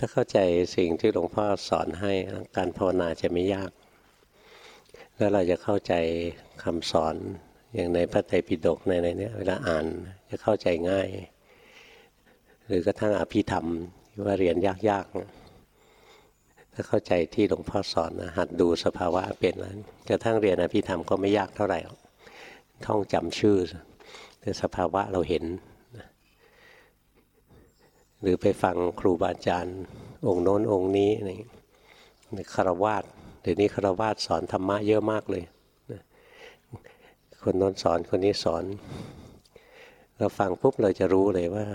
ถ้าเข้าใจสิ่งที่หลวงพ่อสอนให้การภาวนาจะไม่ยาก แล้วเราจะเข้าใจคำสอนอย่างในพระไตรปิฎกในในนี้เวลาอ่านจะเข้าใจง่าย หรือกระทั่งอภิธรรมว่าเรียนยากๆถ้าเข้าใจที่หลวงพ่อสอนนะหัดดูสภาวะเป็นแล้วกระทั่งเรียนอภิธรรมก็ไม่ยากเท่าไหร่ท่องจำชื่อ แต่สภาวะเราเห็น รือไปฟังครูบาอาจารย์ องค์โน้นองค์นี้ในคารวาสเดี๋ยวนี้คารวาสสอนธรรมะเยอะมากเลยคนโน้นสอนคนนี้สอน เราฟังปุ๊บเราจะรู้เลยว่า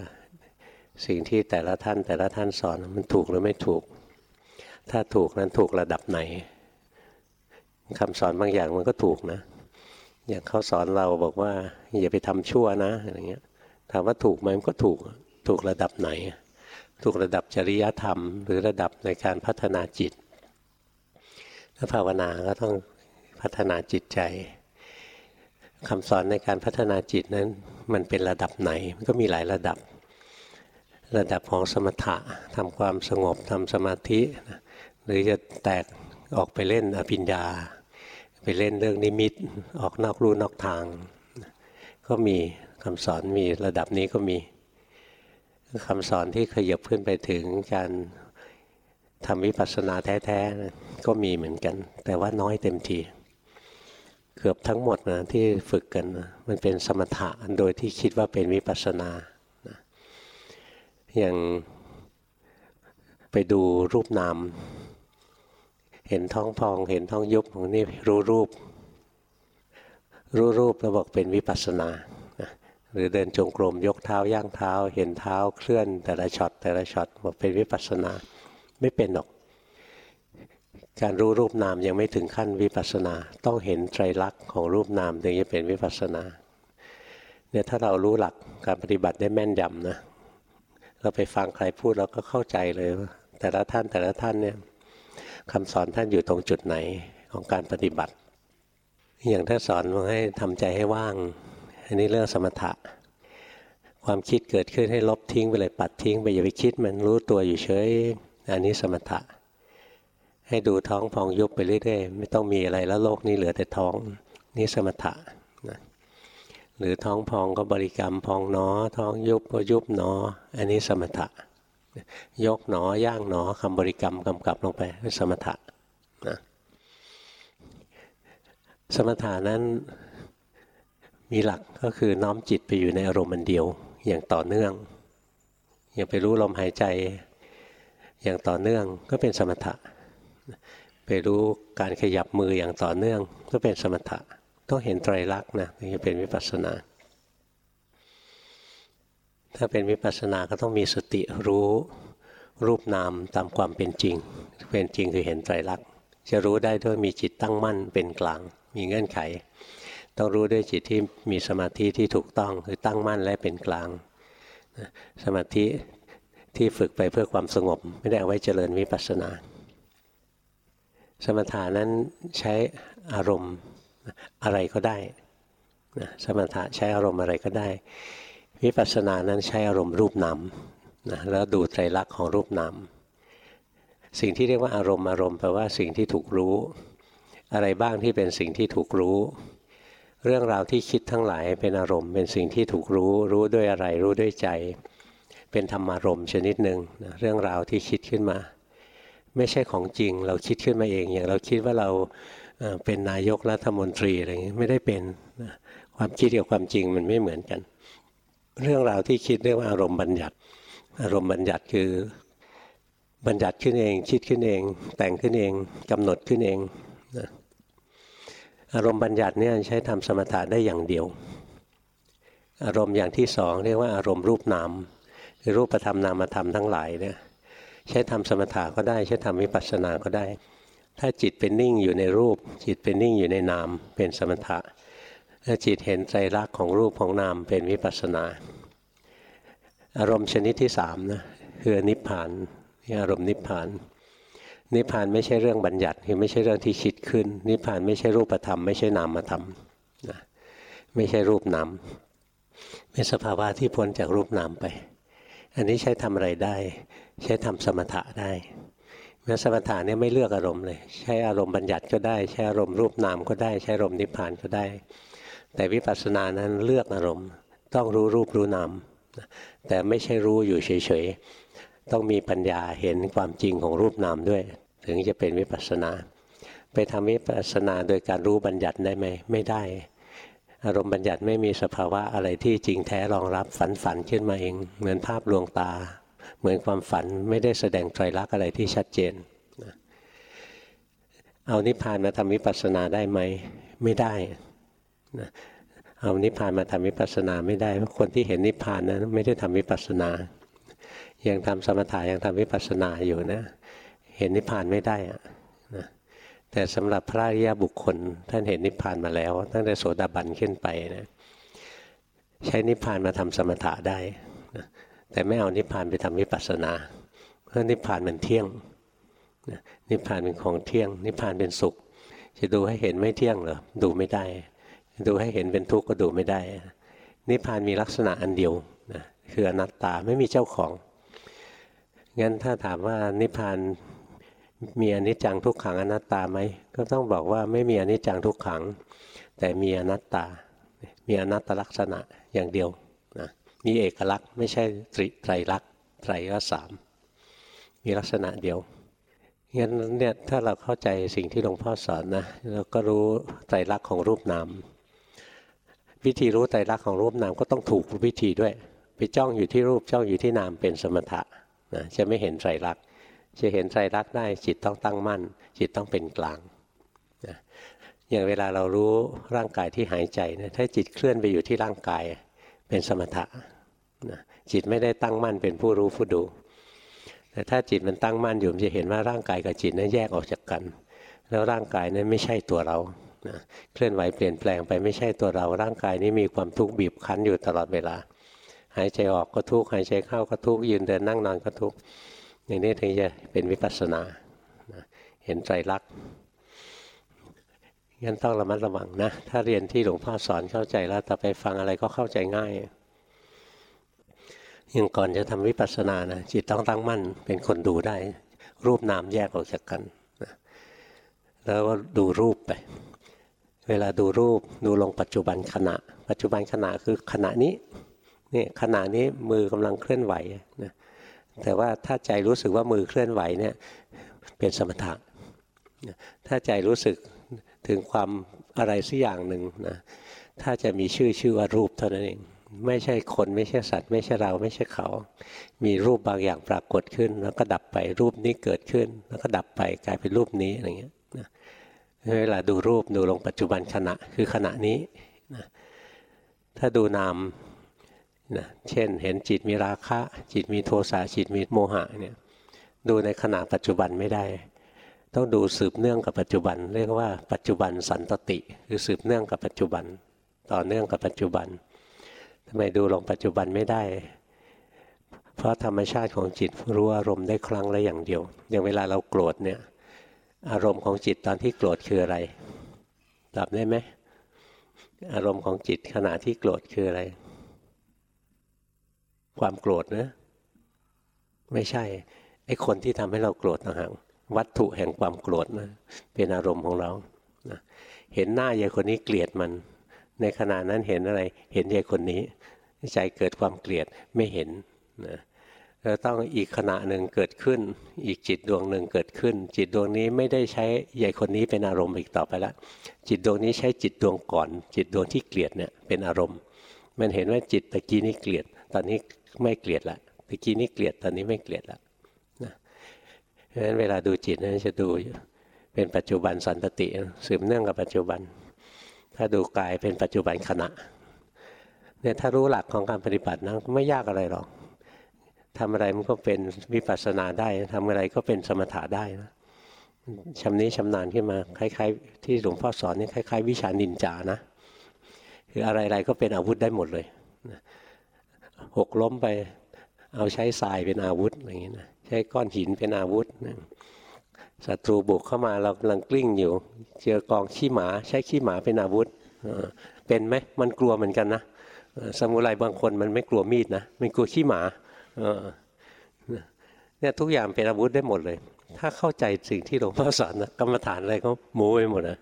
สิ่งที่แต่ละท่านแต่ละท่านสอนมันถูกหรือไม่ถูก ถ้าถูกนั้นถูกระดับไหนคำสอนบางอย่างมันก็ถูกนะ อย่างเขาสอนเราบอกว่าอย่าไปทำชั่วนะอะไรเงี้ยถามว่าถูกไหมมันก็ถูกถูกระดับไหน ถูกระดับจริยธรรม หรือระดับในการพัฒนาจิตถ้าภาวนาก็ต้องพัฒนาจิตใจคำสอนในการพัฒนาจิตนั้น มันเป็นระดับไหนมันก็มีหลายระดับ ระดับของสมถะทำความสงบทำสมาธิหรือจะแตกออกไปเล่นอภิญญา ไปเล่นเรื่องนิมิตออกนอกรูนอกทาง ก็มีคำสอนมีระดับนี้ก็มี คำสอนที่ขยับขึ้นไปถึงการทำวิปัสสนาแท้ๆก็มีเหมือนกัน แต่ว่าน้อยเต็มทีเกือบทั้งหมดนะที่ฝึกกันนะมันเป็นสมถะโดยที่คิดว่าเป็นวิปัสสนานะอย่างไปดูรูปนาม เห็นท้องพอง เห็นท้องยุบของนี่รู้รูป รู้รูปแล้วบอกเป็นวิปัสสนา หรือเดินจงกรมยกเท้าย่างเท้า เห็นเท้าเคลื่อนแต่ละช็อตแต่ละช็อตบอกเป็นวิปัสสนาไม่เป็นหรอก การรู้รูปนามยังไม่ถึงขั้นวิปัสสนา ต้องเห็นไตรลักษณ์ของรูปนามถึงจะเป็นวิปัสสนาเนี่ยถ้าเรารู้หลักการปฏิบัติได้แม่นยำนะเราไปฟังใครพูดเราก็เข้าใจเลยว่าแต่ละท่านแต่ละท่านเนี่ยคำสอนท่านอยู่ตรงจุดไหนของการปฏิบัติ อย่างถ้าสอนว่าให้ทำใจให้ว่าง อันนี้เรื่องสมถะ ความคิดเกิดขึ้นให้ลบทิ้งไปเลยปัดทิ้งไปอย่าไปคิดมันรู้ตัวอยู่เฉยอันนี้สมถะ ให้ดูท้องพองยุบไปเรื่อยๆไม่ต้องมีอะไรแล้วโลกนี้เหลือแต่ท้องนี่สมถะนะหรือท้องพองก็บริกรรมพองหนอ ท้องยุบก็ยุบหนอ อันนี้สมถะ ยกหนอย่างหนอคำบริกรรมกำกับลงไปสมถะนะสมถะนั้น มีหลักก็คือน้อมจิตไปอยู่ในอารมณ์มันเดียวอย่างต่อเนื่องอย่างไปรู้ลมหายใจอย่างต่อเนื่องก็เป็นสมถะ ไปรู้การขยับมืออย่างต่อเนื่องก็เป็นสมถะ ต้องเห็นไตรลักษณ์นะถึงจะเป็นวิปัสสนา ถ้าเป็นวิปัสสนาก็ต้องมีสติรู้รูปนามตามความเป็นจริง เป็นจริงคือเห็นไตรลักษณ์จะรู้ได้ด้วยมีจิตตั้งมั่นเป็นกลาง มีเงื่อนไข ต้องรู้ด้วยจิตที่มีสมาธิที่ถูกต้องคือตั้งมั่นและเป็นกลาง สมาธิที่ฝึกไปเพื่อความสงบ ไม่ได้เอาไว้เจริญวิปัสสนา สมถานั้นใช้อารมณ์อะไรก็ได้สมถะใช้อารมณ์อะไรก็ได้ วิปัสสนานั้นใช้อารมณ์รูปนามนะแล้วดูไตรลักษณ์ของรูปนามสิ่งที่เรียกว่าอารมณ์อารมณ์แปลว่าสิ่งที่ถูกรู้ อะไรบ้างที่เป็นสิ่งที่ถูกรู้ เรื่องราวที่คิดทั้งหลายเป็นอารมณ์ เป็นสิ่งที่ถูกรู้ รู้ด้วยอะไรรู้ด้วยใจ เป็นธรรมารมณ์ชนิดหนึ่งนะเรื่องราวที่คิดขึ้นมา ไม่ใช่ของจริงเราคิดขึ้นมาเอง อย่างเราคิดว่าเราเป็นนายกรัฐมนตรีอะไรอย่างนี้ไม่ได้เป็นความคิดกับความจริงมันไม่เหมือนกัน เรื่องราวที่คิดเรียกว่าอารมณ์บัญญัติ อารมณ์บัญญัติคือบัญญัติขึ้นเอง คิดขึ้นเอง แต่งขึ้นเองกำหนดขึ้นเอง อารมณ์บัญญัติเนี่ยใช้ทำสมถะได้อย่างเดียว อารมณ์อย่างที่สองเรียกว่าอารมณ์รูปนามคือรูปธรรมนามธรรมทั้งหลายเนี่ยใช้ทำสมถะก็ได้ ใช้ทำวิปัสสนาก็ได้ ถ้าจิตเป็นนิ่งอยู่ในรูป จิตเป็นนิ่งอยู่ในนามเป็นสมถะถ้าจิตเห็นใจรักของรูปของนามเป็นวิปัสสนา อารมณ์ชนิดที่สามนะคือนิพพานอารมณ์นิพพานนิ นิพพานไม่ใช่เรื่องบัญญัติคือไม่ใช่เรื่องที่คิดขึ้น นิพพานไม่ใช่รูปธรรมไม่ใช่นามธรรมนะไม่ใช่รูปนามเป็นสภาวะที่พ้นจากรูปนามไป อันนี้ใช้ทำอะไรได้ ใช้ทำสมถะได้เมื่อสมถะเนี่ยไม่เลือกอารมณ์เลย ใช้อารมณ์บัญญัติก็ได้ ใช้อารมณ์รูปนามก็ได้ ใช้อารมณ์นิพพานก็ได้ แต่วิปัสสนานั้นเลือกอารมณ์ ต้องรู้รูปรู้นามแต่ไม่ใช่รู้อยู่เฉยๆต้องมีปัญญาเห็นความจริงของรูปนามด้วย ถึงจะเป็นวิปัสสนา ไปทำวิปัสสนาโดยการรู้บัญญัติได้ไหมไม่ได้ อารมณ์บัญญัติไม่มีสภาวะอะไรที่จริงแท้รองรับฝันฝันขึ้นมาเอง เหมือนภาพลวงตา เหมือนความฝันไม่ได้แสดงไตรลักษณ์อะไรที่ชัดเจนเอานิพพานมาทำวิปัสสนาได้ไหมไม่ได้เอานิพพานมาทำวิปัสสนาไม่ได้เพราะคนที่เห็นนิพพานนะั้นไม่ได้ทำวิปัสสนา ยังทำสมถะยังทำวิปัสสนาอยู่นะ เห็นนิพพานไม่ได้อะนะแต่สำหรับพระอริยบุคคล ท่านเห็นนิพพานมาแล้ว ตั้งแต่โสดาบันขึ้นไปนะใช้นิพพานมาทำสมถะได้นะแต่ไม่เอานิพพานไปทำวิปัสสนา เพราะนิพพานมันเที่ยงนิพพานเป็นของเที่ยง นิพพานเป็นสุข จะดูให้เห็นไม่เที่ยงเหรอดูไม่ได้ ดูให้เห็นเป็นทุกข์ก็ดูไม่ได้ นิพพานมีลักษณะอันเดียวนะคืออนัตตาไม่มีเจ้าของงั้นถ้าถามว่านิพพาน มีอนิจจังทุกขังอนัตตาไหมก็ต้องบอกว่าไม่มีอนิจจังทุกขัง แต่มีอนัตตา มีอนัตตลักษณะอย่างเดียวนะมีเอกลักษณ์ไม่ใช่ตรไตรลักษณ์ไตรก็สามมีลักษณะเดียวงั้นเนี่ยถ้าเราเข้าใจสิ่งที่หลวงพ่อสอนนะเราก็รู้ไตรลักษณ์ของรูปนามวิธีรู้ไตรลักษณ์ของรูปนามก็ต้องถูกวิธีด้วย ไปจ้องอยู่ที่รูปจ้องอยู่ที่นามเป็นสมถะนะจะไม่เห็นไตรลักษณ์ จะเห็นไตรลักได้จิตต้องตั้งมั่น จิตต้องเป็นกลางนะอย่างเวลาเรารู้ร่างกายที่หายใจนะถ้าจิตเคลื่อนไปอยู่ที่ร่างกายเป็นสมถะนะจิตไม่ได้ตั้งมั่นเป็นผู้รู้ผู้ดูแต่ถ้าจิตมันตั้งมั่นอยู่มันจะเห็นว่าร่างกายกับจิตนั้นแยกออกจากกัน แล้วร่างกายนั้นไม่ใช่ตัวเรานะเคลื่อนไหวเปลี่ยนแปลงไปไม่ใช่ตัวเรา ร่างกายนี้มีความทุกข์บีบคั้นอยู่ตลอดเวลา หายใจออกก็ทุกข์หายใจเข้าก็ทุกข์ยืนเดินนั่งนอนก็ทุกข์ อย่างนี้ถึงจะเป็นวิปัสสนา เห็นใจรักงั้นต้องระมัดระวังนะ ถ้าเรียนที่หลวงพ่อสอนเข้าใจแล้วต่อไปฟังอะไรก็เข้าใจง่ายยังก่อนจะทำวิปัสสนานะจิตต้องตั้งมั่นเป็นคนดูได้ รูปนามแยกออกจากกันนะแล้วก็ดูรูปไป เวลาดูรูปดูลงปัจจุบันขณะ ปัจจุบันขณะคือขณะนี้นี่ขณะนี้มือกำลังเคลื่อนไหวนะ แต่ว่าถ้าใจรู้สึกว่ามือเคลื่อนไหวเนี่ยเป็นสมถะถ้าใจรู้สึกถึงความอะไรสักอย่างหนึ่งนะถ้าจะมีชื่อชื่อว่ารูปเท่านั้นเอง ไม่ใช่คนไม่ใช่สัตว์ ไม่ใช่เราไม่ใช่เขา มีรูปบางอย่างปรากฏขึ้น แล้วก็ดับไปรูปนี้เกิดขึ้น แล้วก็ดับไปกลายเป็นรูปนี้อะไรเงี้ยเวลาดูรูปดูลงปัจจุบันขณะคือขณะนี้นะถ้าดูนาม นะเช่นเห็นจิตมีราคะ จิตมีโทสะจิตมีโมหะเนี่ยดูในขณะปัจจุบันไม่ได้ ต้องดูสืบเนื่องกับปัจจุบัน เรียกว่าปัจจุบันสันตติ คือสืบเนื่องกับปัจจุบัน ต่อเนื่องกับปัจจุบันทำไมดูลงปัจจุบันไม่ได้ เพราะธรรมชาติของจิตรู้อารมณ์ได้ครั้งละอย่างเดียว อย่างเวลาเราโกรธเนี่ยอารมณ์ของจิตตอนที่โกรธคืออะไรตอบได้ไหมอารมณ์ของจิตขณะที่โกรธคืออะไร ความโกรธนะไม่ใช่ไอ้คนที่ทำให้เราโกรธต่างหากวัตถุแห่งความโกรธนะเป็นอารมณ์ของเรานะเห็นหน้ายายคนนี้เกลียดมัน ในขณะนั้นเห็นอะไร เห็นยายคนนี้ใจเกิดความเกลียดไม่เห็นนะเราต้องอีกขณะหนึ่งเกิดขึ้น อีกจิตดวงหนึ่งเกิดขึ้น จิตดวงนี้ไม่ได้ใช้ใหญ่คนนี้เป็นอารมณ์อีกต่อไปล้วจิตดวงนี้ใช้จิตดวงก่อน จิตดวงที่เกลียดเนี่ยเป็นอารมณ์ มันเห็นว่าจิตตะกี้นี้เกลียด ตอนนี้ไม่เกลียดละตะกี้นี้เกลียดตอนนี้ไม่เกลียดละนะเพราะฉะนั้นเวลาดูจิตนะจะดูเป็นปัจจุบันสันตติสืบเนื่องกับปัจจุบัน ถ้าดูกายเป็นปัจจุบันขณะเนี่ยถ้ารู้หลักของการปฏิบัตินะไม่ยากอะไรหรอกทำอะไรมันก็เป็นวิปัสสนาได้ทำอะไรก็เป็นสมถะได้นะชำนี้ชำนาญขึ้นมาคล้าย ๆ ที่หลวงพ่อสอนนี่คล้าย ๆ วิชานินจานะคืออะไรๆก็เป็นอาวุธได้หมดเลย หกล้มไป เอาใช้ทรายเป็นอาวุธอย่างนี้นะใช้ก้อนหินเป็นอาวุธศัตรูบุกเข้ามาเรากำลังกลิ้งอยู่ เจอกองขี้หมาใช้ขี้หมาเป็นอาวุธเป็นไหมมันกลัวเหมือนกันนะสมุไรบางคนมันไม่กลัวมีดนะมันกลัวขี้หมาเนี่ยทุกอย่างเป็นอาวุธได้หมดเลย ถ้าเข้าใจสิ่งที่หลวงพ่อสอนนะกรรมฐานอะไรเขาโม้ไปหมดนะ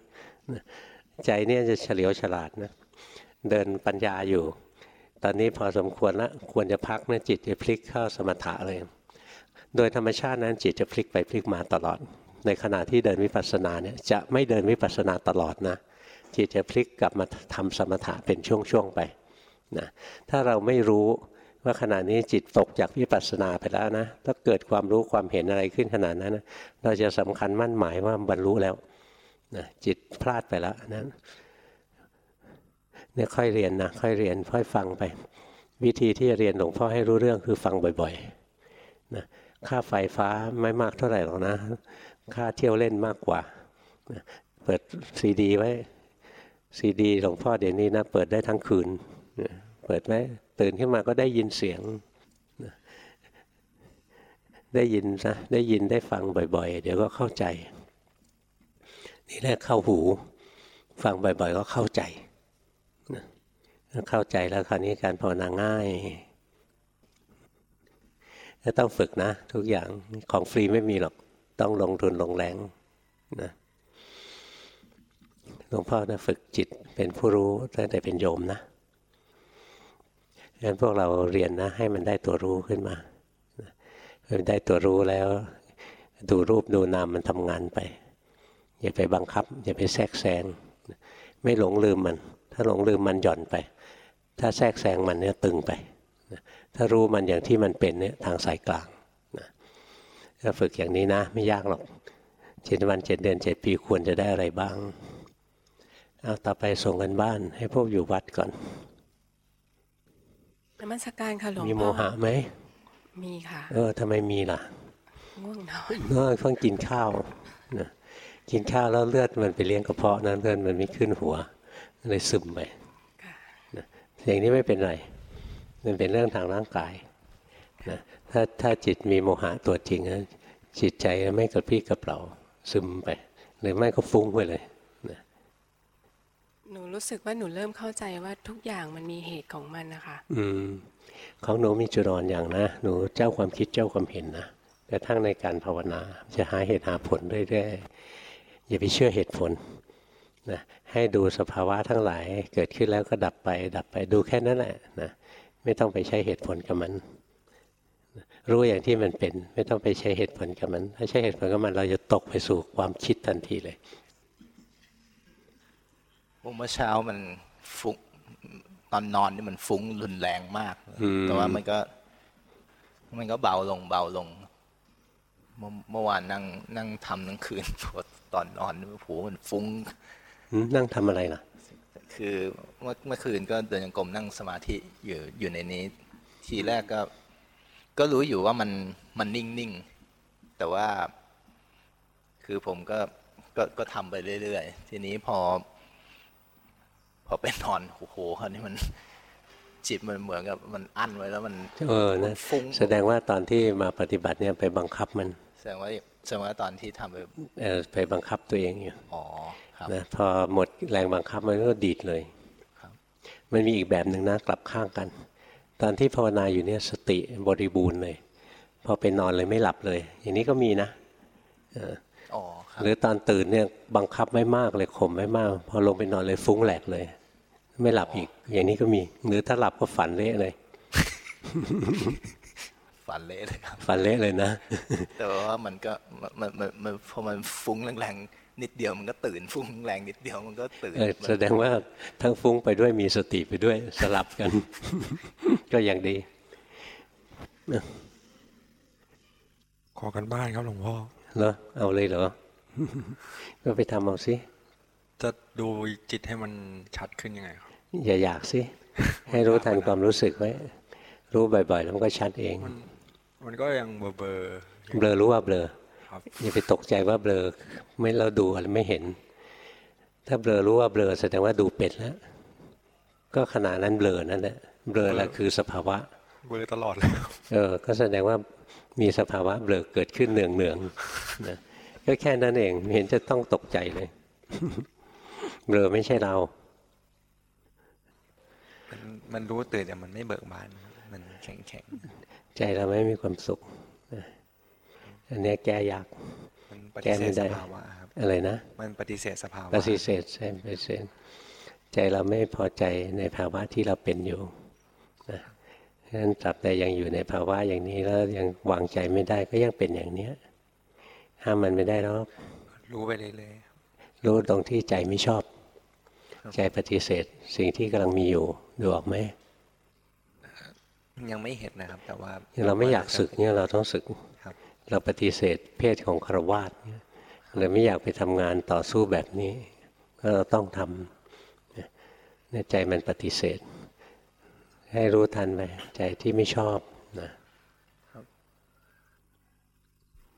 ใจเนี่ยจะเฉลียวฉลาดนะเดินปัญญาอยู่ ตอนนี้พอสมควรละควรจะพักเนี่ยจิตจะพลิกเข้าสมถะเลย โดยธรรมชาตินั้นจิตจะพลิกไปพลิกมาตลอด ในขณะที่เดินวิปัสสนาเนี่ยจะไม่เดินวิปัสสนาตลอดนะ จิตจะพลิกกลับมาทำสมถะเป็นช่วงๆไปนะถ้าเราไม่รู้ว่าขณะนี้จิตตกจากวิปัสสนาไปแล้วนะถ้าเกิดความรู้ความเห็นอะไรขึ้นขนาดนั้นนะเราจะสำคัญมั่นหมายว่าบรรลุแล้วนะจิตพลาดไปแล้วนั้น เนี่ยค่อยเรียนนะค่อยเรียนค่อยฟังไป วิธีที่จะเรียนหลวงพ่อให้รู้เรื่องคือฟังบ่อยๆนะค่าไฟฟ้าไม่มากเท่าไหร่หรอกนะ ค่าเที่ยวเล่นมากกว่านะเปิดซีดีไว้ซีดีหลวงพ่อเดี๋ยวนี้นะเปิดได้ทั้งคืนนะเปิดไหมตื่นขึ้นมาก็ได้ยินเสียงนะได้ยินนะได้ยินได้ฟังบ่อยๆ เดี๋ยวก็เข้าใจ นี่แหละเข้าหู ฟังบ่อยๆ ก็เข้าใจ เข้าใจแล้วคราวนี้การภาวนาง่ายก็ต้องฝึกนะ ทุกอย่างของฟรีไม่มีหรอก ต้องลงทุนลงแรงนะหลวงพ่อนะฝึกจิตเป็นผู้รู้ตั้งแต่เป็นโยมนะงั้นพวกเราเรียนนะ ให้มันได้ตัวรู้ขึ้นมามันได้ตัวรู้แล้ว ดูรูปดูนามมันทำงานไป อย่าไปบังคับ อย่าไปแทรกแซงไม่หลงลืมมัน ถ้าหลงลืมมันหย่อนไป ถ้าแทรกแซงมันเนี่ยตึงไปถ้ารู้มันอย่างที่มันเป็นเนี่ยทางสายกลางนะถ้าฝึกอย่างนี้นะ ไม่ยากหรอกเจ็ดวันเจ็ดเดือนเจ็ดปีควรจะได้อะไรบ้างเอาต่อไปส่งกันบ้าน ให้พวกอยู่วัดก่อนนมัสการค่ะหลวงพ่อมีโมหะไหมมีค่ะ เออทำไมมีล่ะง่วงนอนเมื่อเพิ่งกินข้าวนะกินข้าวแล้วเลือดมันไปเลี้ยงกระเพาะนั้นเลือดมันไม่ขึ้นหัวเลยซึมไปค่ะนะ อย่างนี้ไม่เป็นไร มันเป็นเรื่องทางร่างกายนะถ้าถ้าจิตมีโมหะตัวจริงนะจิตใจไม่กระพรี้กระเปร่าซึมไป หรือไม่ก็ฟุ้งไปเลยนะหนูรู้สึกว่าหนูเริ่มเข้าใจว่าทุกอย่างมันมีเหตุของมันนะคะ อืม ของหนูมีจุดอ่อนอย่างนะ หนูเจ้าความคิดเจ้าความเห็นนะกระทั่งในการภาวนาจะหาเหตุหาผลเรื่อยๆอย่าไปเชื่อเหตุผลนะ ให้ดูสภาวะทั้งหลาย เกิดขึ้นแล้วก็ดับไป ดับไปดูแค่นั้นแหละนะไม่ต้องไปใช้เหตุผลกับมัน รู้อย่างที่มันเป็น ไม่ต้องไปใช้เหตุผลกับมัน ถ้าใช้เหตุผลกับมันเราจะตกไปสู่ความคิดทันทีเลยผมเมื่อเช้ามันฟุ้งตอนนอนนี่มันฟุ้งรุนแรงมากอืมแต่ว่ามันก็ มันก็เบาลงเบาลง เมื่อเมื่อวานนั่งนั่งทำทั้งคืนพอตอนนอนนี่โอ้โหมันฟุ้งอืม นั่งทำอะไรล่ะ คือเมื่อเมื่อคืนก็เดินยังกรมนั่งสมาธิอยู่อยู่ในนี้ ทีแรกก็ ก็รู้อยู่ว่ามันมันนิ่งนิ่งๆแต่ว่า คือผมก็ก็ก็ทำไปเรื่อยๆ ทีนี้พอ พอไปนอนโอ้โหคราวนี้มันจิตมันเหมือนกับมันอั้นไว้แล้วมัน เออนะฟุ้งแสดงว่าตอนที่มาปฏิบัติเนี่ยไปบังคับมัน แสดงว่าแสดงว่าตอนที่ทำไปเออไปบังคับตัวเองอยู่อ๋อครับนะพอหมดแรงบังคับมันก็ดีดเลยครับ มันมีอีกแบบหนึ่งนะกลับข้างกัน ตอนที่ภาวนาอยู่เนี่ยสติบริบูรณ์เลย พอไปนอนเลยไม่หลับเลย อย่างนี้ก็มีนะเอออ๋อครับหรือตอนตื่นเนี่ยบังคับไม่มากเลยข่มไม่มาก พอลงไปนอนเลยฟุ้งแหลกเลย ไม่หลับอีก อย่างนี้ก็มี หรือถ้าหลับก็ฝันเละเลย ฝันเละเลยครับฝันเละเลยนะ แต่ว่ามันก็มันมันมันมันพอมันฟุ้งแรงๆนิดเดียวมันก็ตื่นฟุ้งแรงนิดเดียวมันก็ตื่นเออแสดงว่าทั้งฟุ้งไปด้วยมีสติไปด้วยสลับกัน ก็ยังดีขอกันบ้านครับหลวงพ่อเหรอเอาเลยเหรอก็ไปทำเอาสิจะดูจิตให้มันชัดขึ้นยังไงครับอย่าอยากสิให้รู้ทันความรู้สึกไว้รู้บ่อยๆแล้วมันก็ชัดเอง มันก็ยังเบลอเบลอเบลอรู้ว่าเบลอครับอย่าไปตกใจว่าเบลอไม่เราดูอะไรไม่เห็น ถ้าเบลอรู้ว่าเบลอแสดงว่าดูเป็นแล้วก็ขณะนั้นเบลอนั่นแหละเบลอแหละคือสภาวะเบลอตลอดเลยครับเออ ก็แสดงว่ามีสภาวะเบลอเกิดขึ้นเนืองเนืองๆนะก็แค่นั้นเองไม่เห็นจะต้องตกใจเลยเบลอไม่ใช่เรา มันมันรู้ตื่นแต่มันไม่เบิกบานครับมันแข็งแข็ง ใจเราไม่มีความสุขอันนี้แก้ยากมันปแก้ฏิเสไม่ธได้สภาวะครับอะไรนะ มันปฏิเสธสภาวะปฏิเสธใช่ปฏิเสธใจเราไม่พอใจในภาวะที่เราเป็นอยู่นะฉะนั้นตราบใดยังอยู่ในภาวะอย่างนี้แล้วยังวางใจไม่ได้ก็ยังเป็นอย่างเนี้ยห้ามมันไม่ได้แล้วรู้ไปเรื่อยรู้ตรงที่ใจไม่ชอบ ใจปฏิเสธ สิ่งที่กำลังมีอยู่ดูออกไหมๆ ยังไม่เห็นนะครับ แต่ว่าเราไม่อยากศึกเนี่ยเราต้องศึกครับ เราปฏิเสธเพศของครวาสเนี่ยเราไม่อยากไปทำงานต่อสู้แบบนี้ ก็เราต้องทำเนี่ยใจมันปฏิเสธ ให้รู้ทันไปใจที่ไม่ชอบนะ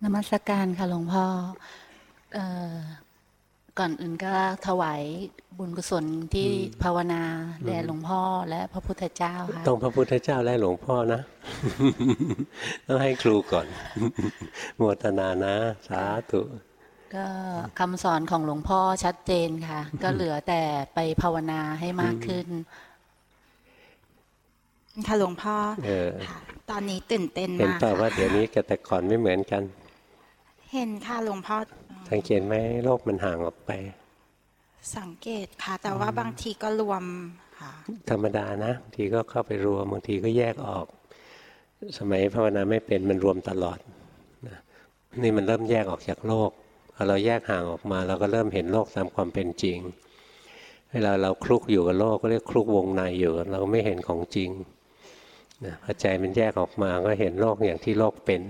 นมัสการค่ะหลวงพ่อเอ่อ ก่อนอื่นก็ถวายบุญกุศลที่ภาวนาแด่หลวงพ่อและพระพุทธเจ้าค่ะต้องพระพุทธเจ้าและหลวงพ่อนะต้องให้ครูก่อนโมทนานะ สาธุก็คำสอนของหลวงพ่อชัดเจนค่ะ ก็เหลือแต่ไปภาวนาให้มากขึ้น ค่ะหลวงพ่อเออค่ะตอนนี้ตื่นเต้นเห็นมากเปล่าว่าค่ะเดี๋ยวนี้กับแต่ก่อนไม่เหมือนกัน เห็นค่ะหลวงพ่อ สังเกตไหมโลกมันห่างออกไป สังเกตค่ะ แต่ว่าบางทีก็รวมค่ะธรรมดานะบางทีก็เข้าไปรวมบางทีก็แยกออก สมัยภาวนาไม่เป็นมันรวมตลอดนะนี่มันเริ่มแยกออกจากโลกพอเราแยกห่างออกมา เราก็เริ่มเห็นโลกตามความเป็นจริง เวลาเราคลุกอยู่กับโลกก็เรียกคลุกวงในอยู่ เราไม่เห็นของจริงนะพอใจมันแยกออกมาก็เห็นโลกอย่างที่โลกเป็น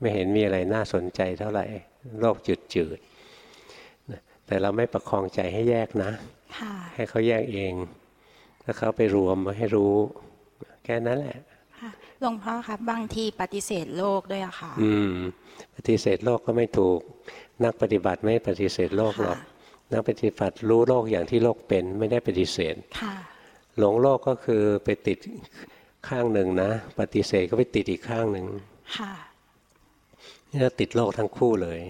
ไม่เห็นมีอะไรน่าสนใจเท่าไหร่โลกจืดจืดๆนะแต่เราไม่ประคองใจให้แยกนะค่ะให้เขาแยกเอง ถ้าเขาไปรวมมาให้รู้ แค่นั้นแหละค่ะหลวงพ่อครับบางทีปฏิเสธโลกด้วยอะค่ะ อืม ปฏิเสธโลกก็ไม่ถูก นักปฏิบัติไม่ปฏิเสธโลกหรอกค่ะนักปฏิบัติรู้โลกอย่างที่โลกเป็นไม่ได้ปฏิเสธค่ะ หลงโลกก็คือไปติดข้างหนึ่งนะ ปฏิเสธก็ไปติดอีกข้างหนึ่งค่ะ นี่เราติดโลกทั้งคู่เลย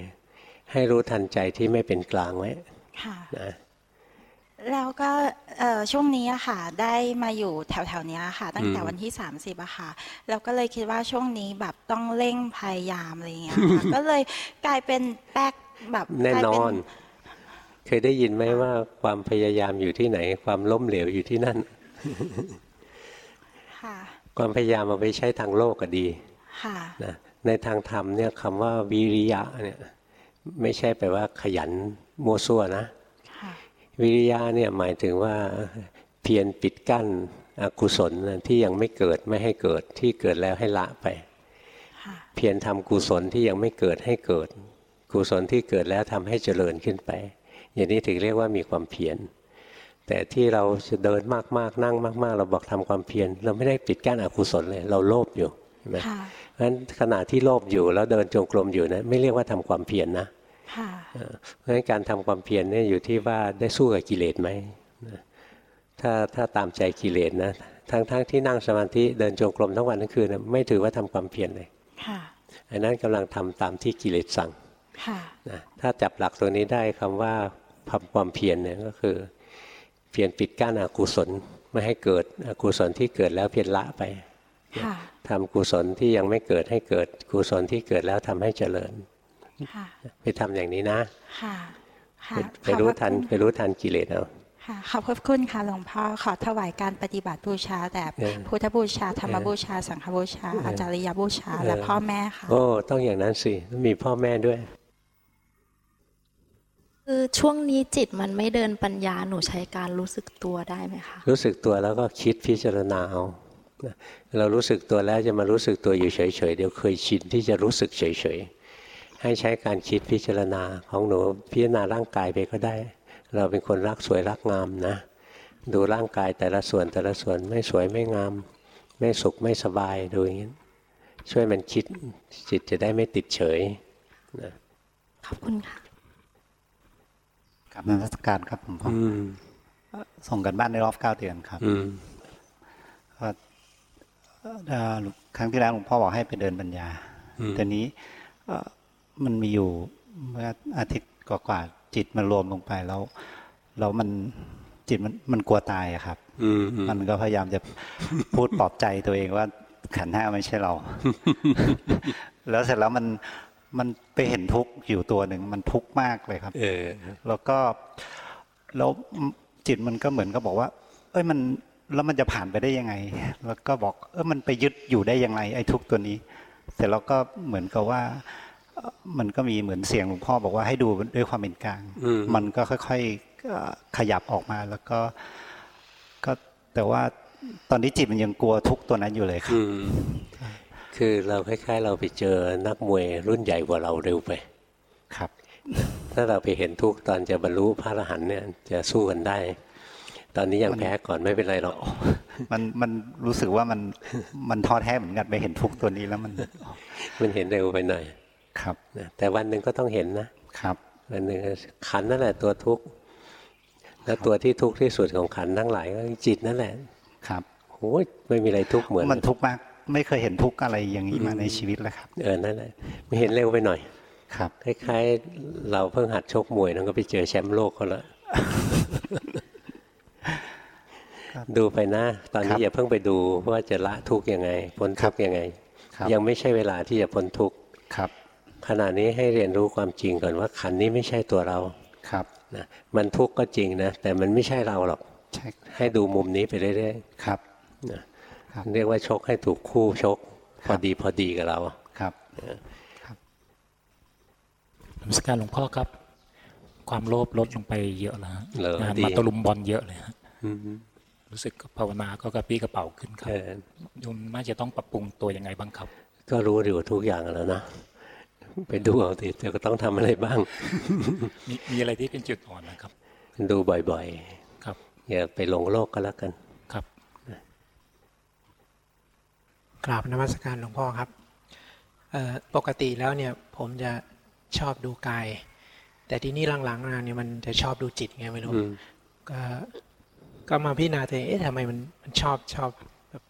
ให้รู้ทันใจที่ไม่เป็นกลางไว้ค่ะนะแล้วก็เอ่อช่วงนี้อะค่ะ ได้มาอยู่แถวๆเนี้ยค่ะ ตั้งแต่อืมวันที่30อะค่ะแล้วก็เลยคิดว่าช่วงนี้แบบต้องเร่งพยายามอะไรอย่างเงี้ยค่ะก็เลยกลายเป็นแป๊กแบบแน่กลายนเป็อน เคยได้ยินไหมว่าความพยายามอยู่ที่ไหน ความล้มเหลวอยู่ที่นั่นค่ะความพยายามเอาไปใช้ทางโลกก็ดีค่ะนะ ในทางธรรมเนี่ยคำว่าวิริยะเนี่ยไม่ใช่แปลว่าขยันมัวซั่วนะค่ะวิริยะเนี่ยหมายถึงว่าเพียรปิดกั้นอกุศลนะที่ยังไม่เกิดไม่ให้เกิดที่เกิดแล้วให้ละไปค่ะเพียรทำกุศลที่ยังไม่เกิดให้เกิด กุศลที่เกิดแล้วทำให้เจริญขึ้นไป อย่างนี้ถึงเรียกว่ามีความเพียรแต่ที่เราจะเดินมากๆนั่งมาก ๆ เราบอกทำความเพียรเราไม่ได้ปิดกั้นอกุศลเลย เราโลภอยู่เห็ นไหมค่ะเพราะฉะนั้นขณะที่โลภอยู่แล้วเดินจงกรมอยู่นะไม่เรียกว่าทำความเพียรนะค่ะเออเพราะฉะนั้นการทำความเพียรเนี่ยอยู่ที่ว่าได้สู้กับกิเลสไหมนะถ้าถ้าตามใจกิเลสนะทั้งทั้งที่นั่งสมาธิเดินจงกรมทั้งวันทั้งคืนนะไม่ถือว่าทำความเพียรเลยค่ะอันนั้นกำลังทำตามที่กิเลสสั่งค่ะนะถ้าจับหลักตัวนี้ได้คำว่าทำความเพียรเนี่ยก็คือ เพียรปิดกั้นอกุศลไม่ให้เกิดอกุศลที่เกิดแล้วเพียรละไปค่ะ ทำกุศลที่ยังไม่เกิดให้เกิดกุศลที่เกิดแล้วทำให้เจริญค่ะไปทำอย่างนี้นะค่ะค่ะไปไปรู้ทันขอบพะไปรู้ทันกิเลสเอาค่ะขอบพระคุณค่ะหลวงพ่อขอถวายการปฏิบัติบูชาแต่เออพุทธบูชาธรรมบูชา สังฆบูชา อาจาริยบูชา และพ่อแม่ค่ะ โอ้ต้องอย่างนั้นสิต้องมีพ่อแม่ด้วย คือช่วงนี้จิตมันไม่เดินปัญญาหนูใช้การรู้สึกตัวได้ไหมคะรู้สึกตัวแล้วก็คิดพิจารณาเอานะ เรารู้สึกตัวแล้วจะมารู้สึกตัวอยู่เฉยๆเดี๋ยวเคยชินที่จะรู้สึกเฉยๆให้ใช้การคิดพิจารณาของหนูพิจารณาร่างกายไปก็ได้ เราเป็นคนรักสวยรักงามนะ ดูร่างกายแต่ละส่วนแต่ละส่วนไม่สวยไม่งาม ไม่สุขไม่สบายดูอย่างนี้ช่วยมันคิดจิตจะได้ไม่ติดเฉยนะขอบคุณค่ะกับนมัสการครับผมพ่ออืมส่งกันบ้านในรอบเก้าเดือนครับอืมก็เอ่อ ครั้งที่แล้วหลวงพ่อบอกให้ไปเดินปัญญาอืมแต่นี้เอ่อมันมีอยู่เมื่ออาทิตย์กว่าๆจิตมันรวมลงไปแล้วแล้วมันจิตมันมันกลัวตายอะครับอืมอืมมันก็พยายามจะพูดปลอบใจตัวเองว่า ขันธ์ห้าไม่ใช่เรา แล้วเสร็จแล้วมันมันไปเห็นทุกข์อยู่ตัวหนึ่งมันทุกข์มากเลยครับ เออ แล้วก็แล้วจิตมันก็เหมือนก็บอกว่า เอ้ยมัน แล้วมันจะผ่านไปได้ยังไง แล้วก็บอกเออมันไปยึดอยู่ได้ยังไงไอ้ทุกข์ตัวนี้ เสร็จแล้วก็เหมือนกับว่าเอ่อมันก็มีเหมือนเสียงหลวงพ่อบอกว่าให้ดูด้วยความเป็นกลางอืมมันก็ค่อยๆเอ่อขยับออกมาแล้วก็ก็แต่ว่าตอนนี้จิตมันยังกลัวทุกข์ตัวนั้นอยู่เลยครับอืมคือเราคล้ายๆ เราไปเจอนักมวยรุ่นใหญ่กว่าเราเร็วไป ครับ ถ้าเราไปเห็นทุกข์ตอนจะบรรลุพระอรหันต์เนี่ยจะสู้กันได้ ตอนนี้ยังแพ้ก่อนไม่เป็นไรหรอก มันมันรู้สึกว่ามันมันท้อแท้เหมือนกันไปเห็นทุกข์ตัวนี้แล้วมัน มันเห็นเร็วไปหน่อย ครับนะแต่วันหนึ่งก็ต้องเห็นนะ ครับวันหนึ่งขันนั่นแหละตัวทุกข์ แล้วตัวที่ทุกข์ที่สุดของขันทั้งหลายก็จิตนั่นแหละ ครับโอ้ยไม่มีอะไรทุกข์เหมือน มันทุกข์มาก ไม่เคยเห็นทุกข์อะไรอย่างนี้มาในชีวิตเลยครับ เออ นั่นแหละไม่เห็นเร็วไปหน่อย ครับ คล้ายๆ เราเพิ่งหัดชกมวยแล้วก็ไปเจอแชมป์โลกเขาแล้ว ดูไปนะ ตอนครันี้บอย่าเพิ่งไปดูว่าจะละทุกข์ยังไง พ้นทุกข์ยังไงครับยังไม่ใช่เวลาที่จะพ้นทุกข์ครับขณะนี้ให้เรียนรู้ความจริงก่อนว่าขันนี้ไม่ใช่ตัวเราครับนะมันทุกข์ก็จริงนะ แต่มันไม่ใช่เราหรอกใช่ให้ดูมุมนี้ไปเรื่อยครับๆนะครับเรียกว่าชกให้ถูกคู่ชก พอดีพอดีกับเราครับนมัสการหลวงพ่อครับ ความโลภลดลงไปเยอะแล้วฮะเหรองานดีมาตะลุมบอลเยอะเลยฮะอืม รู้สึกภาวนาก็กระปี้กระเป๋าขึ้นครับเออโยมน่าจะต้องปรับปรุงตัวยังไงบ้างครับ ก็รู้อยู่ทุกอย่างแล้วนะไปดูเอาสิเธอก็ต้องทำอะไรบ้าง มีมีอะไรที่เป็นจุดอ่อนนะครับ ดูบ่อยครับๆอย่าไปหลงโลกก็แล้วกันครับกราบนมัสการหลวงพ่อครับเอ่อปกติแล้วเนี่ยผมจะชอบดูกาย แต่ที่นี่หลังๆมาเนี่ยมันจะชอบดูจิตไงไม่รู้อืมก็ ก็มาพิจารณาตัวเองเอ๊ะทำไมมันมันชอบชอบแบบ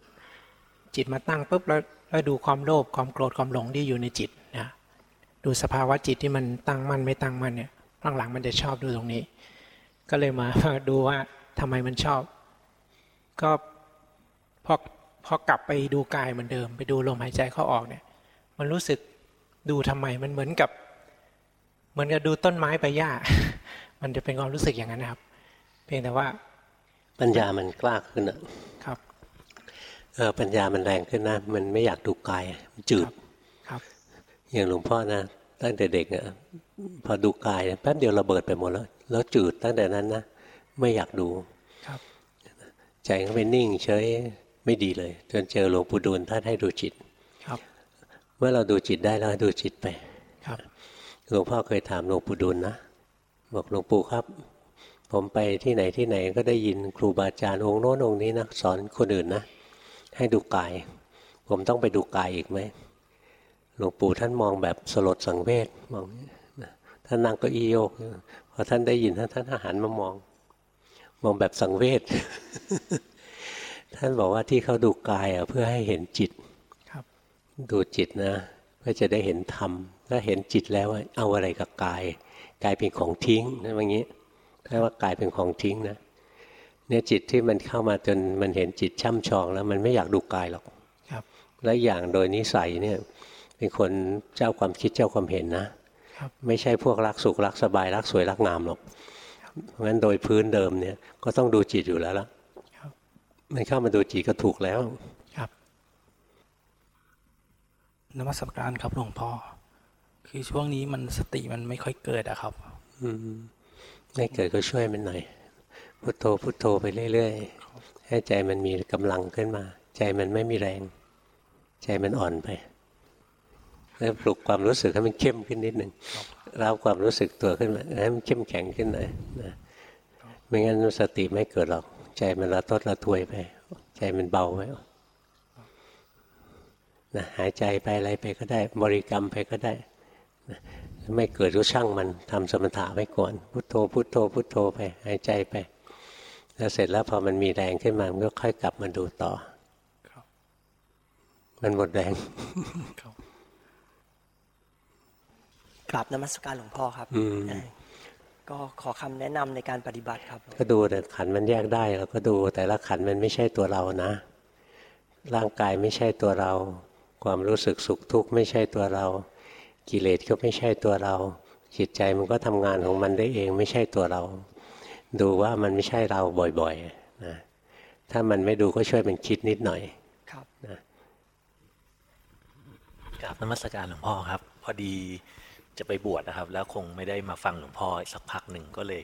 จิตมาตั้งปุ๊บแล้วแล้วดูความโลภความโกรธความหลงที่อยู่ในจิตนะดูสภาวะจิตที่มันตั้งมั่นไม่ตั้งมั่นเนี่ยหลังมันจะชอบดูตรงนี้ ก็เลยมาดูว่าทำไมมันชอบ ก็พอพอกลับไปดูกายเหมือนเดิม ไปดูลมหายใจเข้าออกเนี่ย มันรู้สึกดูทำไมมันเหมือนกับ เหมือนกับดูต้นไม้ใบหญ้า มันจะเป็นความรู้สึกอย่างนั้นนะครับ เพียงแต่ว่า ปัญญามันกล้าขึ้นอะครับเออปัญญามันแรงขึ้นนะ มันไม่อยากดูกายมันจืดครับ อย่างหลวงพ่อนะตั้งแต่เด็กอะพอดูกายแป๊บเดียวระเบิดไปหมดแล้ว แล้วจืดตั้งแต่นั้นนะไม่อยากดูครับใจก็ไปนิ่งเฉยไม่ดีเลย จนเจอหลวงปู่ดูลท่านให้ดูจิตครับ เมื่อเราดูจิตได้แล้วดูจิตไปครับหลวงพ่อเคยถามหลวงปู่ดูลนะบอกหลวงปู่ครับ ผมไปที่ไหนที่ไหนก็ได้ยินครูบาอาจารย์องค์โน้นองค์นี้นะสอนคนอื่นนะ ให้ดูกาย ผมต้องไปดูกายอีกไหมหลวงปู่ท่านมองแบบสลดสังเวชมองนะท่านนั่งเก็อีโยกพอท่านได้ยินท่านท่านหันมามอง มองแบบสังเวชท่านบอกว่าที่เขาดูกายอะเพื่อให้เห็นจิตครับ ดูจิตนะเพื่อจะได้เห็นธรรมถ้าเห็นจิตแล้วว่าเอาอะไรกับกาย กายเป็นของทิ้งนะว่างี้ ถ้าว่ากายเป็นของทิ้งนะเนี่ยจิตที่มันเข้ามาจนมันเห็นจิตช่ำชองแล้วมันไม่อยากดูกายหรอกครับ และอย่างโดยนิสัยเนี่ยเป็นคนเจ้าความคิดเจ้าความเห็นนะครับไม่ใช่พวกรักสุขรักสบายรักสวยรักงามหรอกเพราะงั้นโดยพื้นเดิมเนี่ยก็ต้องดูจิตอยู่แล้วล่ะครับมันเข้ามาดูจิตก็ถูกแล้วครับนมัสการครับหลวงพ่อคือช่วงนี้มันสติมันไม่ค่อยเกิดอะครับ อืม ไม่เกิดก็ช่วยมันหน่อยพุโทโธพุโทโธไปเรื่อยๆให้ใจมันมีกำลังขึ้นมา ใจมันไม่มีแรง ใจมันอ่อนไปแล้วปลุกความรู้สึกให้มันเข้มขึ้นนิดหนึ่งเร้าความรู้สึกตัวขึ้นมาให้มันเข้มแข็งขึ้นหน่อยนะไม่งั้นสติไม่เกิดหรอก ใจมันละทดละทวยไป ใจมันเบาไว้นะหายใจไปอะไรไปก็ได้ บริกรรมไปก็ได้ ไม่เกิดก็ช่างมันทำสมถะไว้ก่อน พุทโธ พุทโธ พุทโธไปหายใจไป แล้วเสร็จแล้วพอมันมีแรงขึ้นมา มันก็ค่อยกลับมาดูต่อครับมันหมดแรงกราบนมัสการหลวงพ่อครับอืมเอ่อก็ขอคำแนะนำในการปฏิบัติครับ ก็ดูแต่ขันธ์มันแยกได้เราก็ดูแต่ละขันธ์มันไม่ใช่ตัวเรานะ ร่างกายไม่ใช่ตัวเรา ความรู้สึกสุขทุกข์ไม่ใช่ตัวเรา กิเลสก็ไม่ใช่ตัวเรา จิตใจมันก็ทำงานของมันได้เองไม่ใช่ตัวเรา ดูว่ามันไม่ใช่เราบ่อยๆนะถ้ามันไม่ดูก็ช่วยมันคิดนิดหน่อยครับนะกราบนมัสการหลวงพ่อครับ พอดีจะไปบวชนะครับ แล้วคงไม่ได้มาฟังหลวงพ่อสักพักหนึ่งก็เลย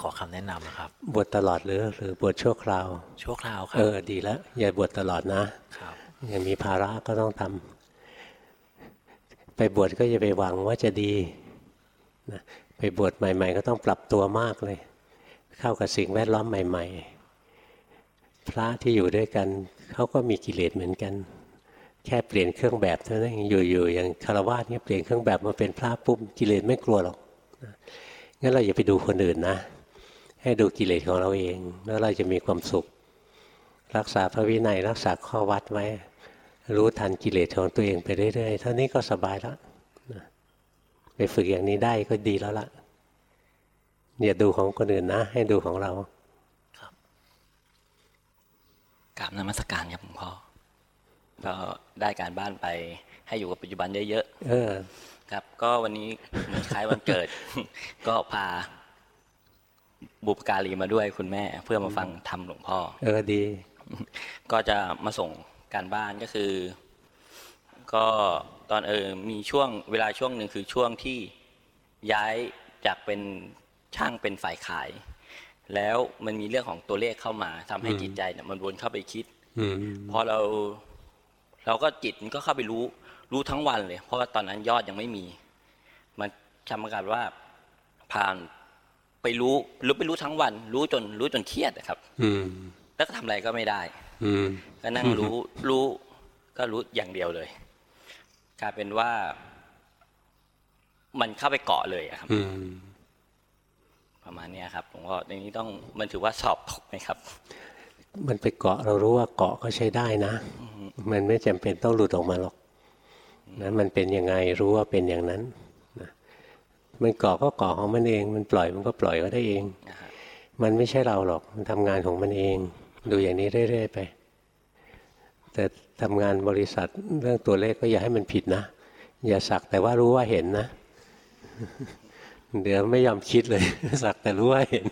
ขอคำแนะนำนะครับ บวชตลอดหรือหรือบวชชั่วคราวชั่วคราวครัเออดีแล้วอย่าบวชตลอดนะครับยังมีภาระก็ต้องทำ ไปบวชก็อย่าไปหวังว่าจะดีนะไปบวชใหม่ ๆ ก็ต้องปรับตัวมากเลย เข้ากับสิ่งแวดล้อมใหม่ ๆ พระที่อยู่ด้วยกันเขาก็มีกิเลสเหมือนกัน แค่เปลี่ยนเครื่องแบบเท่านั้นเองอยู่ๆอย่างคารวะนี่เปลี่ยนเครื่องแบบมาเป็นพระปุ๊บกิเลสไม่กลัวหรอกนะงั้นเราอย่าไปดูคนอื่นนะ ให้ดูกิเลสของเราเอง แล้วเราจะมีความสุข รักษาพระวินัยรักษาข้อวัดไว้ รู้ทันกิเลสของตัวเองไปเรื่อยๆ เท่านี้ก็สบายแล้วนะไปฝึกอย่างนี้ได้ก็ดีแล้วล่ะอย่าดูของคนอื่นนะ ให้ดูของเรากราบนมัสการครับหลวงพ่อก็ได้การบ้านไปให้อยู่กับปัจจุบันเยอะเออๆครับ ก็วันนี้เหมือนคล้ายวันเกิด ก็พา บุปการีมาด้วยคุณแม่ เพื่อมาฟังธรรมหลวงพ่อ เออดี ก็จะมาส่ง การบ้านก็คือ ก็ตอนเออมีช่วงเวลาช่วงหนึ่งคือช่วงที่ย้ายจากเป็นช่างเป็นฝ่ายขาย แล้วมันมีเรื่องของตัวเลขเข้ามาทำให้อืมจิตใจเนี่ยมันวนเข้าไปคิดอืมพอเราเราก็จิตมันก็เข้าไปรู้รู้ทั้งวันเลย เพราะว่าตอนนั้นยอดยังไม่มี มันทำกันว่าผ่านไปรู้รู้ไปรู้ทั้งวัน รู้จนรู้จนเครียดอะครับ อืมแล้วก็ทำอะไรก็ไม่ได้อืม ก็นั่งรู้รู้ก็รู้อย่างเดียวเลยกลายเป็นว่า มันเข้าไปเกาะเลยอะครับอืมประมาณเนี้ยครับผมว่าในนี้ต้องมันถือว่าสอบตกไหมครับ มันไปเกาะเรารู้ว่าเกาะก็ใช้ได้นะ มันไม่จำเป็นต้องหลุดออกมาหรอกนะมันเป็นยังไงรู้ว่าเป็นอย่างนั้นนะมันเกาะก็เกาะของมันเอง มันปล่อยมันก็ปล่อยก็ได้เอง มันไม่ใช่เราหรอก มันทำงานของมันเอง ดูอย่างนี้เรื่อยๆไป แต่ทำงานบริษัทเรื่องตัวเลขก็อย่าให้มันผิดนะ อย่าสักแต่ว่ารู้ว่าเห็นนะ เดี๋ยวไม่ยอมคิดเลย สักแต่รู้ว่าเห็น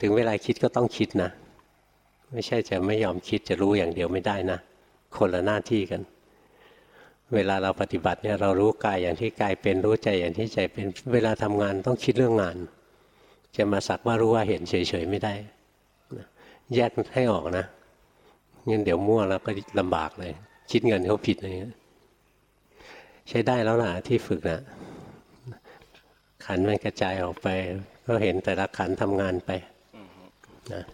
ถึงเวลาคิดก็ต้องคิดนะ ไม่ใช่จะไม่ยอมคิดจะรู้อย่างเดียวไม่ได้นะ คนละหน้าที่กันเวลาเราปฏิบัติเนี่ยเรารู้กายอย่างที่กายเป็นรู้ใจอย่างที่ใจเป็นเวลาทำงานต้องคิดเรื่องงาน จะมาสักว่ารู้ว่าเห็นเฉยๆไม่ได้นะ แยกให้ออกนะงั้นเดี๋ยวมั่วแล้วก็ลำบากเลย คิดเงินเขาผิดอะไรเงี้ยใช้ได้แล้วล่ะที่ฝึกนะขันมันกระจายออกไป ก็เห็นแต่ละขันทำงานไปนะ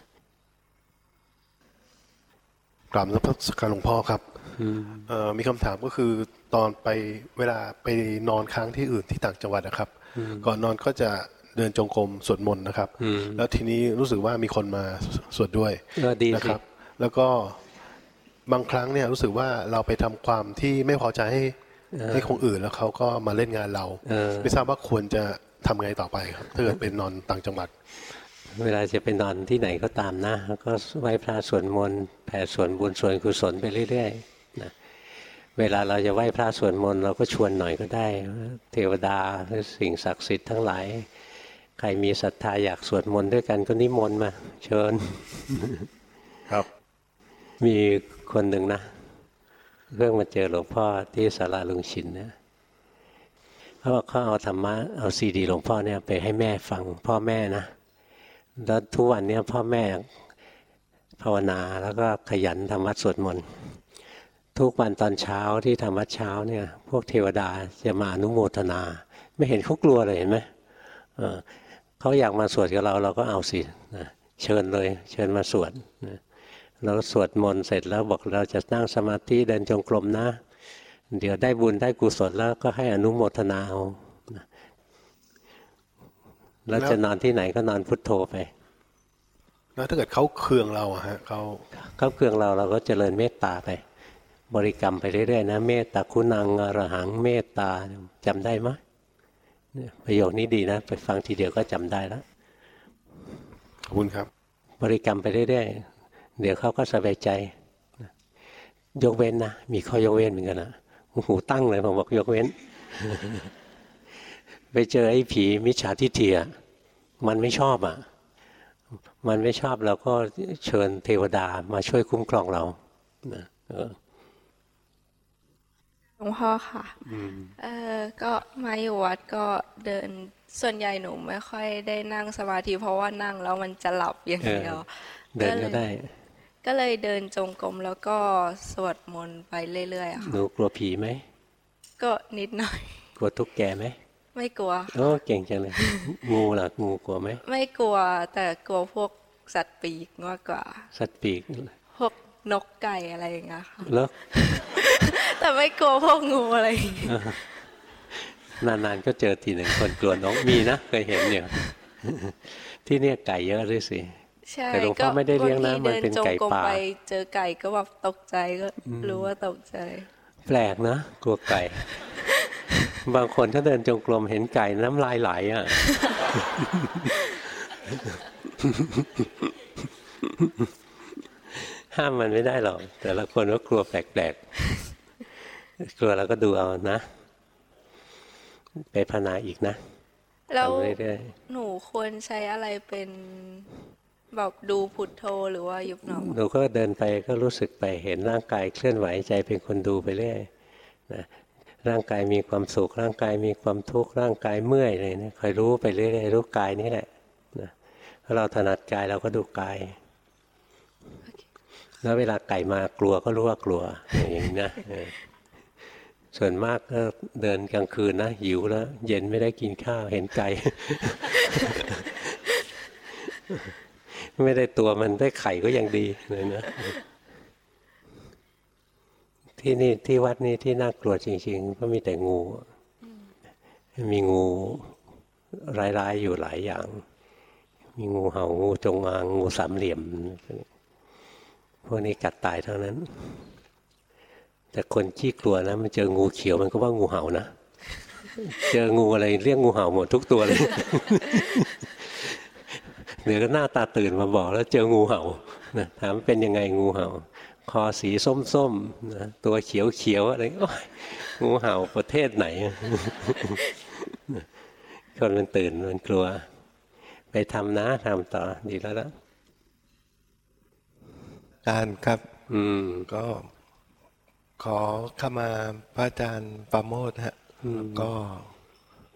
กราบนมัสการหลวงพ่อครับอืมเอ่อมีคำถามก็คือตอนไปเวลาไปนอนค้างที่อื่นที่ต่างจังหวัดนะครับอืมก่อนนอนก็จะ เดินจงกรมสวดมนต์นะครับอืมแล้วทีนี้รู้สึกว่ามีคนมาสวดด้วยเออดีสินะครับ แล้วก็บางครั้งเนี่ยรู้สึกว่าเราไปทำความที่ไม่พอใจให้เออให้คนอื่นแล้วเขาก็มาเล่นงานเราเออไม่ทราบว่าควรจะทำไงต่อไปครับถ้าเกิดเป็นนอนต่างจังหวัด เวลาจะไปนอนที่ไหนก็ตามนะแล้วก็ไหว้พระสวดมนต์แผ่ส่วนบุญส่วนกุศลไปเรื่อยๆนะเวลาเราจะไหว้พระสวดมนต์เราก็ชวนหน่อยก็ได้ เทวดาหรือสิ่งศักดิ์สิทธิ์ทั้งหลาย ใครมีศรัทธาอยากสวดมนต์ด้วยกันก็นิมนต์มา เชิญ ครับ มีคนหนึ่งนะเรื่องมาเจอหลวงพ่อที่ศาลาลุงชินนะเขาบอกเขาเอาธรรมะเอาซีดีหลวงพ่อเนี่ยไปให้แม่ฟังพ่อแม่นะแล้วทุกวันเนี้พ่อแม่ภาวนาแล้วก็ขยันทำวัดสวดมนต์ทุกวันตอนเช้าที่ทำวัดเช้าเนี่ย พวกเทวดาจะมาอนุโมทนา ไม่เห็นเขากลัวเลยเห็นไหม เออเขาอยากมาสวดกับเราเราก็เอาสินะเชิญเลยเชิญมาสวดนะเราสวดมนต์เสร็จแล้วบอกเราจะนั่งสมาธิเดินจงกรมนะ เดี๋ยวได้บุญได้กุศลแล้วก็ให้อนุโมทนาเอานะแล้วจะนอนที่ไหนก็นอนพุทโธไป แล้วถ้าเกิดเขาเคืองเราอะฮะเขาเขาเครื่องเราเราก็เจริญเมตตาไป บริกรรมไปเรื่อยๆนะ เมตตาคุณังอรหังเมตตาจำได้ไหมเนี่ย ประโยคนี้ดีนะ ไปฟังทีเดียวก็จำได้แล้ว ขอบคุณครับ บริกรรมไปเรื่อยเดี๋ยวเขาก็สบายใจ ยกเว้นนะ มีข้อยกเว้นเหมือนกันนะหูตั้งเลยผมบอกยกเว้น ไปเจอไอ้ผีมิจฉาทิฏฐิอะมันไม่ชอบอะ มันไม่ชอบเราก็เชิญเทวดามาช่วยคุ้มครองเรานะเออ หลวงพ่อค่ะเออก็มาอยู่วัดก็เดินส่วนใหญ่หนูไม่ค่อยได้นั่งสมาธิเพราะว่านั่งแล้วมันจะหลับอย่างเดียวเดินก็ได้ ก็เลยเดินจงกรมแล้วก็สวดมนต์ไปเรื่อยๆอะหค่ะนูกลัวผีไหมก็นิดหน่อย กลัวทุกแกไหมไม่กลัวโอ้เก่งจังเลยงูล่ะงูกลัวไหมไม่กลัวแต่กลัวพวกสัตว์ปีกมากกว่า สัตว์ปีกพวกนกไก่อะไรอย่างเงี้ยค่ะแล้ว แต่ไม่กลัวพวกงูอะไรอย่างเงี้ยนานๆก็เจอทีหนึ่งคนกลัวนกมีนะเคยเห็นอยู่ที่เนี่ยไก่เยอะด้วยสิใช่แต่หลวงพ่อไม่ได้เลี้ยงนะบามันทีเป็นไก่ดิจงรมป่าไปเจอไก่ก็แบบตกใจก็รู้ว่าตกใจ แปลกนะกลัวไก่ บางคนถ้าเดินจงกรมเห็นไก่น้ำลายไหลอะห้ามมันไม่ได้หรอกแต่ละคนก็กลัวแปลกๆ กลัวเราก็ดูเอานะ ไปพานาอีกนะแล้วทำเรื่อยหนูควรใช้อะไรเป็นแบบดูพุทโธหรือว่ายุบหนอๆหนูก็เดินไปก็รู้สึกไปเห็นร่างกายเคลื่อนไหวใจเป็นคนดูไปเรื่อยนะร่างกายมีความสุขร่างกายมีความทุกข์ร่างกายเมื่อยเลยนะคอยรู้ไปเรื่อยๆรู้กายนี่แหละนะถ้าเราถนัดกายเราก็ดูกายแล้วเวลาไก่มากลัวก็รู้ว่ากลัวอย่างนี้นะเออ ส่วนมากก็เดินกลางคืนนะหิวแล้ว เย็นไม่ได้กินข้าวเห็นไก่ไม่ได้ตัวมันได้ไข่ก็ยังดีเลยนะที่นี่ที่วัดนี้ที่น่ากลัวจริง ๆ ก็มีแต่งู มีงูร้ายๆอยู่หลายอย่าง มีงูเห่างูจงอางงูสามเหลี่ยมพวกนี้กัดตายเทั้งนั้น แต่คนขี้กลัวนะมันเจองูเขียวมันก็ว่างูเห่านะเจองูอะไรเรียกงูเห่าหมดทุกตัวเลยเดี๋ยวก็หน้าตาตื่นมาบอกแล้วเจองูเห่านะถามเป็นยังไงงูเห่า คอสีส้มๆนะตัวเขียวๆอะไรโอ้ยงูเห่าประเทศไหนคนมันตื่นมันกลัว ไปทำนะทำต่อดีแล้วละการครับ อืมก็ ขอเข้ามาพระอาจารย์ปราโมทฮะแล้วก็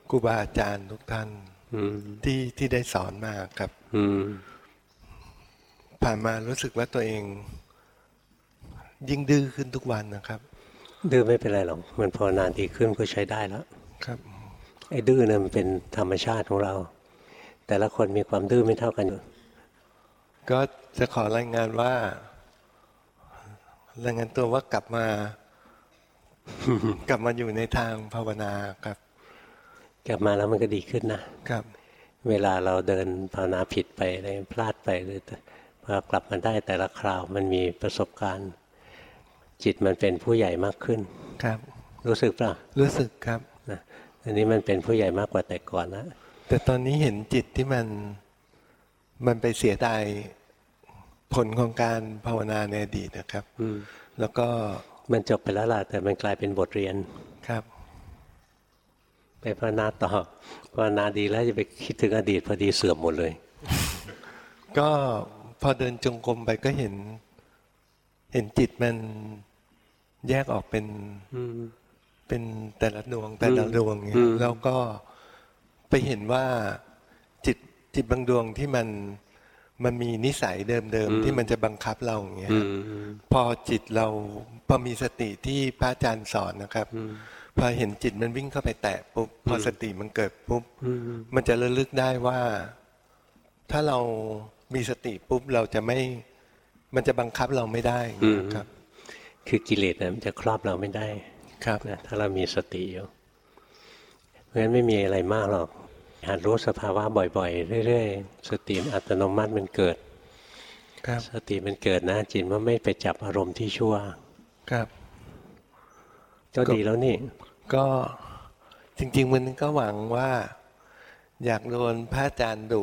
ครูบาอาจารย์ทุกท่านอืมที่ที่ได้สอนมาครับอืมผ่านมารู้สึกว่าตัวเอง ยิ่งดื้อขึ้นทุกวันนะครับ ดื้อไม่เป็นไรหรอกมันพอนานดีขึ้นก็ใช้ได้แล้วครับ ไอ้ดื้อเนี่ยมันเป็นธรรมชาติของเรา แต่ละคนมีความดื้อไม่เท่ากันอยู่ก็จะขอรายงานว่า รายงานตัวว่ากลับมากลับมาอยู่ในทางภาวนาครับ กลับมาแล้วมันก็ดีขึ้นนะครับ เวลาเราเดินภาวนาผิดไปอะไรพลาดไปหรือพอกลับมาได้แต่ละคราวมันมีประสบการณ์ จิตมันเป็นผู้ใหญ่มากขึ้นครับ รู้สึกเปล่ารู้สึกครับนะอันนี้มันเป็นผู้ใหญ่มากกว่าแต่ก่อนนะแต่ตอนนี้เห็นจิตที่มันมันไปเสียดาย ผลของการภาวนาในอดีตนะครับ อืมแล้วก็มันจบไปแล้วล่ะแต่มันกลายเป็นบทเรียนครับไปภาวนาต่อภาวนาดีแล้วจะไปคิดถึงอดีตพอดีเสื่อมหมดเลย ก็พอเดินจงกรมไปก็เห็น เห็นจิตมันแยกออกเป็นอืมเป็นแต่ละดวงแต่ละดวงเงี้อืยมแล้วก็ไปเห็นว่าจิตจิตบางดวงที่มัน มันมีนิสัยเดิมๆที่มันจะบังคับเราอย่างเงี้ยอืมพอจิตเราพอมีสติที่พระอาจารย์สอนนะครับพอเห็นจิตมันวิ่งเข้าไปแตะปุ๊บพอสติมันเกิดปุ๊บอืมมันจะระลึกได้ว่า ถ้าเรามีสติปุ๊บเราจะไม่ มันจะบังคับเราไม่ได้อืมครับ คือกิเลสนะมันจะครอบเราไม่ได้ ครับนะถ้าเรามีสติอยู่เพราะฉะนั้นไม่มีอะไรมากหรอก หัดรู้สภาวะบ่อยๆ เรื่อยๆ สติอัตโนมัติมันเกิด ครับ สติมันเกิดนะ จิตมันไม่ไปจับอารมณ์ที่ชั่ว ครับ ก็ดีแล้วนี่ ก็จริง ๆ มันก็หวังว่า อยากโดนพระอาจารย์ดุ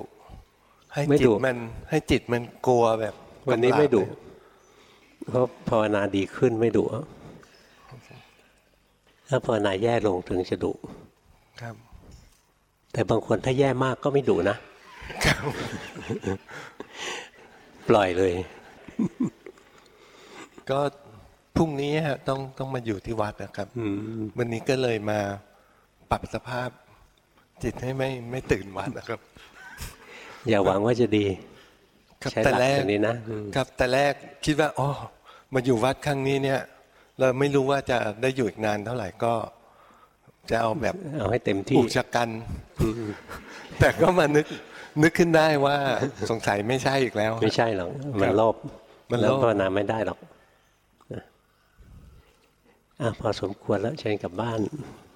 ให้ไม่จิดุตมัน ให้จิตมันกลัวแบบ วันนี้ไม่ดุกำราบเลยเพราะภาวนาดีขึ้นไม่ดุถ้าภาวนาแย่ลงถึงจะดุครับ แต่บางคนถ้าแย่มากก็ไม่ดุนะปล่อยเลย ก็พรุ่งนี้ฮะต้องต้องมาอยู่ที่วัดนะครับวันนี้ก็เลยมาปรับสภาพ จิตให้ไม่ไม่ตื่นวัดนะครับ อย่าหวังว่าจะดีครับใช้หแต่ลักแรกตัวนี้นะอืมครับแต่แรกคิดว่าอ๋อมาอยู่วัดครั้งนี้เนี่ย เราไม่รู้ว่าจะได้อยู่อีกนานเท่าไหร่ก็ จะเอาแบบเอาให้เต็มที่อุกชะกัน แต่ก็มานึกนึกขึ้นได้ว่าสงสัยไม่ใช่อีกแล้ว ไม่ใช่หรอกมันโลภมันโลภแล้วภาวนาไม่ได้หรอกนะอะพอสมควรแล้วเชิญกลับบ้านค